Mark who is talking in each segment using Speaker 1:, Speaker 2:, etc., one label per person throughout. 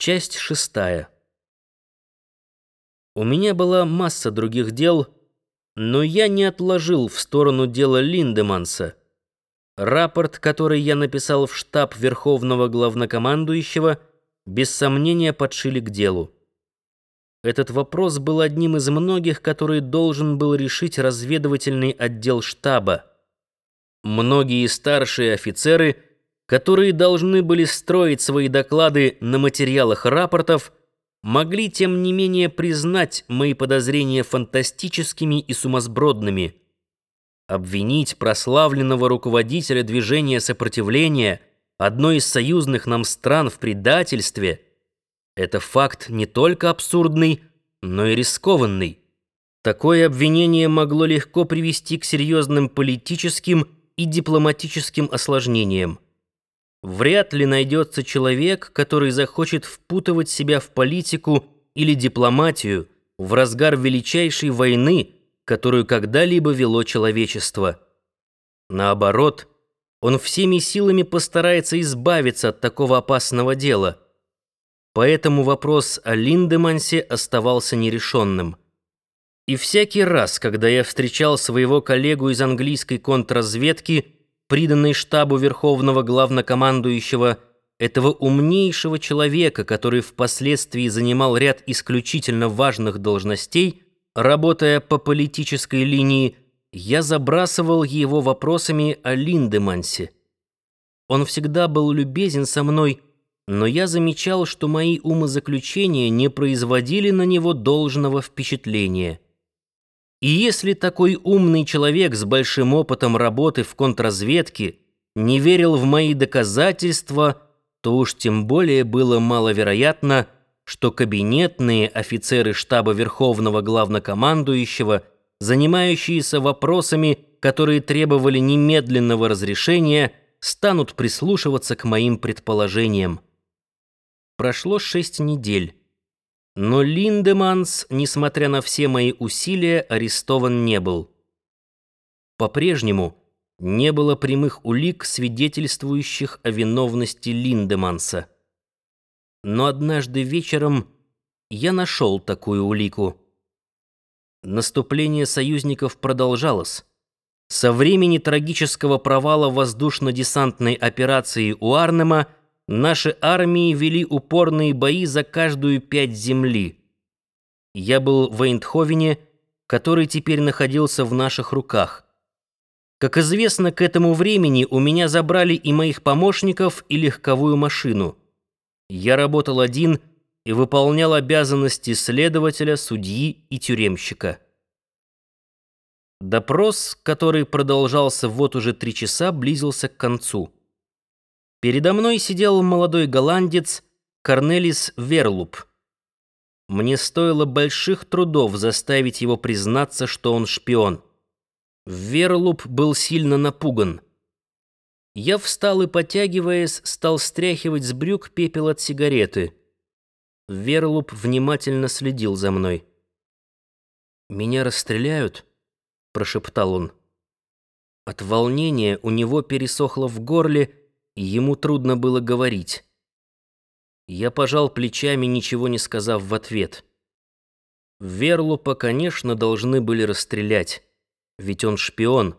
Speaker 1: Часть шестая. У меня была масса других дел, но я не отложил в сторону дела Линдеманса. Рапорт, который я написал в штаб Верховного Главнокомандующего, без сомнения подшили к делу. Этот вопрос был одним из многих, который должен был решить разведывательный отдел штаба. Многие старшие офицеры, которые должны были строить свои доклады на материалах рапортов, могли тем не менее признать мои подозрения фантастическими и сумасбродными. Обвинить прославленного руководителя движения сопротивления одной из союзных нам стран в предательстве – это факт не только абсурдный, но и рискованный. Такое обвинение могло легко привести к серьезным политическим и дипломатическим осложнениям. Вряд ли найдется человек, который захочет впутывать себя в политику или дипломатию в разгар величайшей войны, которую когда-либо вело человечество. Наоборот, он всеми силами постарается избавиться от такого опасного дела. Поэтому вопрос о Линдемансе оставался нерешенным. И всякий раз, когда я встречал своего коллегу из английской контрразведки, приданный штабу Верховного Главнокомандующего, этого умнейшего человека, который впоследствии занимал ряд исключительно важных должностей, работая по политической линии, я забрасывал его вопросами о Линдемансе. Он всегда был любезен со мной, но я замечал, что мои умозаключения не производили на него должного впечатления. И если такой умный человек с большим опытом работы в контрразведке не верил в мои доказательства, то уж тем более было маловероятно, что кабинетные офицеры штаба Верховного Главнокомандующего, занимающиеся вопросами, которые требовали немедленного разрешения, станут прислушиваться к моим предположениям. Прошло шесть недель. Но Линдеманс, несмотря на все мои усилия, арестован не был. По-прежнему не было прямых улик, свидетельствующих о виновности Линдеманса. Но однажды вечером я нашел такую улику. Наступление союзников продолжалось. Со времени трагического провала воздушно-десантной операции у Арнема Наши армии вели упорные бои за каждую пять земли. Я был в Эйндховене, который теперь находился в наших руках. Как известно, к этому времени у меня забрали и моих помощников, и легковую машину. Я работал один и выполнял обязанности следователя, судьи и тюремщика. Допрос, который продолжался вот уже три часа, близился к концу. Передо мной сидел молодой голландец Корнелис Верлуп. Мне стоило больших трудов заставить его признаться, что он шпион. Верлуп был сильно напуган. Я встал и, потягиваясь, стал стряхивать с брюк пепел от сигареты. Верлуп внимательно следил за мной. «Меня расстреляют?» — прошептал он. От волнения у него пересохло в горле, ему трудно было говорить. Я пожал плечами, ничего не сказав в ответ. Верлупа, конечно, должны были расстрелять, ведь он шпион.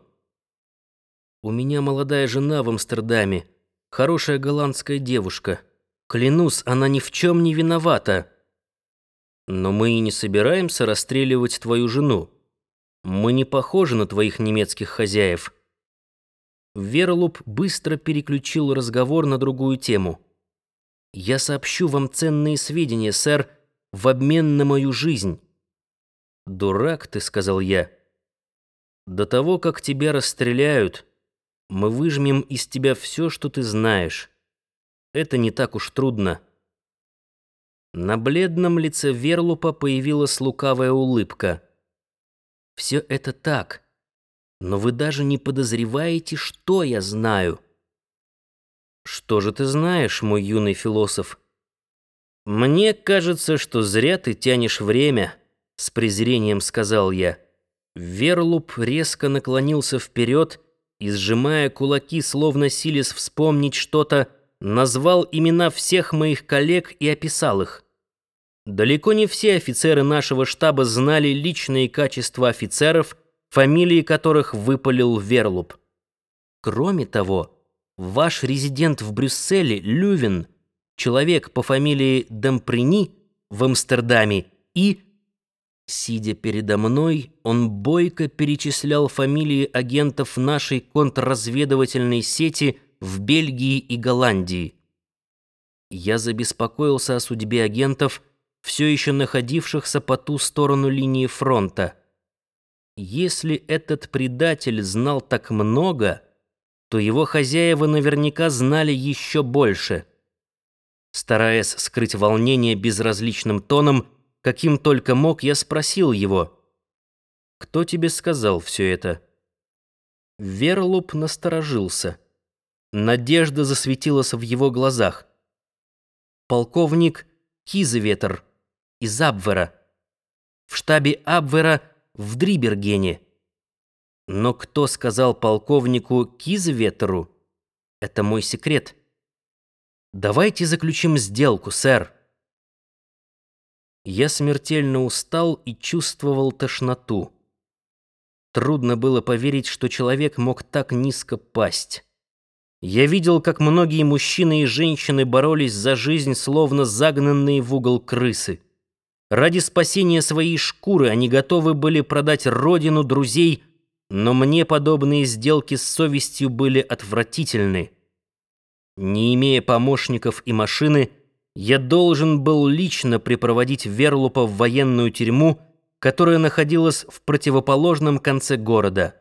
Speaker 1: У меня молодая жена в Амстердаме, хорошая голландская девушка. Клянусь, она ни в чем не виновата. Но мы и не собираемся расстреливать твою жену. Мы не похожи на твоих немецких хозяев. Верлуп быстро переключил разговор на другую тему. «Я сообщу вам ценные сведения, сэр, в обмен на мою жизнь». «Дурак ты», — сказал я. «До того, как тебя расстреляют, мы выжмем из тебя все, что ты знаешь. Это не так уж трудно». На бледном лице Верлупа появилась лукавая улыбка. «Все это так» но вы даже не подозреваете, что я знаю. Что же ты знаешь, мой юный философ? Мне кажется, что зря ты тянешь время, с презрением сказал я. Верлуп резко наклонился вперед и, сжимая кулаки, словно силясь вспомнить что-то, назвал имена всех моих коллег и описал их. Далеко не все офицеры нашего штаба знали личные качества офицеров, фамилии которых выпалил Верлуп. Кроме того, ваш резидент в Брюсселе, Лювин, человек по фамилии Дамприни в Амстердаме и... Сидя передо мной, он бойко перечислял фамилии агентов нашей контрразведывательной сети в Бельгии и Голландии. Я забеспокоился о судьбе агентов, все еще находившихся по ту сторону линии фронта. Если этот предатель знал так много, то его хозяева наверняка знали еще больше. Стараясь скрыть волнение безразличным тоном, каким только мог, я спросил его. «Кто тебе сказал все это?» Верлуп насторожился. Надежда засветилась в его глазах. «Полковник Кизеветер из Абвера. В штабе Абвера в Дрибергене». Но кто сказал полковнику Кизеветеру? Это мой секрет. Давайте заключим сделку, сэр. Я смертельно устал и чувствовал тошноту. Трудно было поверить, что человек мог так низко пасть. Я видел, как многие мужчины и женщины боролись за жизнь, словно загнанные в угол крысы. Ради спасения своей шкуры они готовы были продать родину, друзей, но мне подобные сделки с совестью были отвратительны. Не имея помощников и машины, я должен был лично припроводить Верлупа в военную тюрьму, которая находилась в противоположном конце города.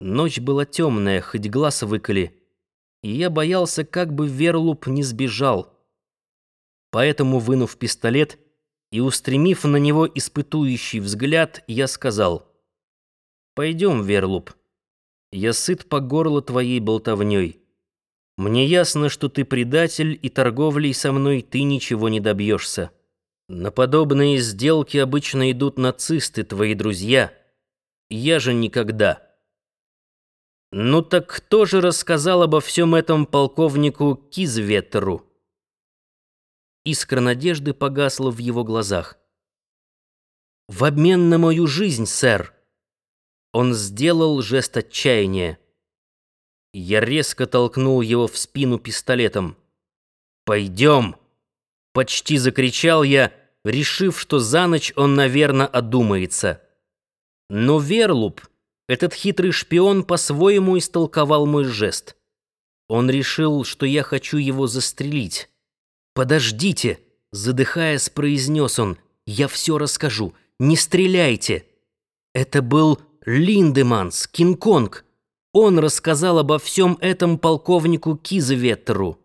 Speaker 1: Ночь была темная, хоть глаз выколи, и я боялся, как бы Верлуп не сбежал. Поэтому, вынув пистолет и устремив на него испытующий взгляд, я сказал, «Пойдем, Верлуп, я сыт по горло твоей болтовней». Мне ясно, что ты предатель, и торговлей со мной ты ничего не добьешься. На подобные сделки обычно идут нацисты, твои друзья. Я же никогда. Ну так кто же рассказал обо всем этом полковнику Кизветеру? Искра надежды погасла в его глазах. В обмен на мою жизнь, сэр. Он сделал жест отчаяния. Я резко толкнул его в спину пистолетом. «Пойдем!» Почти закричал я, решив, что за ночь он, наверное, одумается. Но Верлуп, этот хитрый шпион, по-своему истолковал мой жест. Он решил, что я хочу его застрелить. «Подождите!» — задыхаясь, произнес он. «Я все расскажу. Не стреляйте!» Это был Линдеманс, Кинг-Конг. Он рассказал обо всем этом полковнику Кизеветтеру.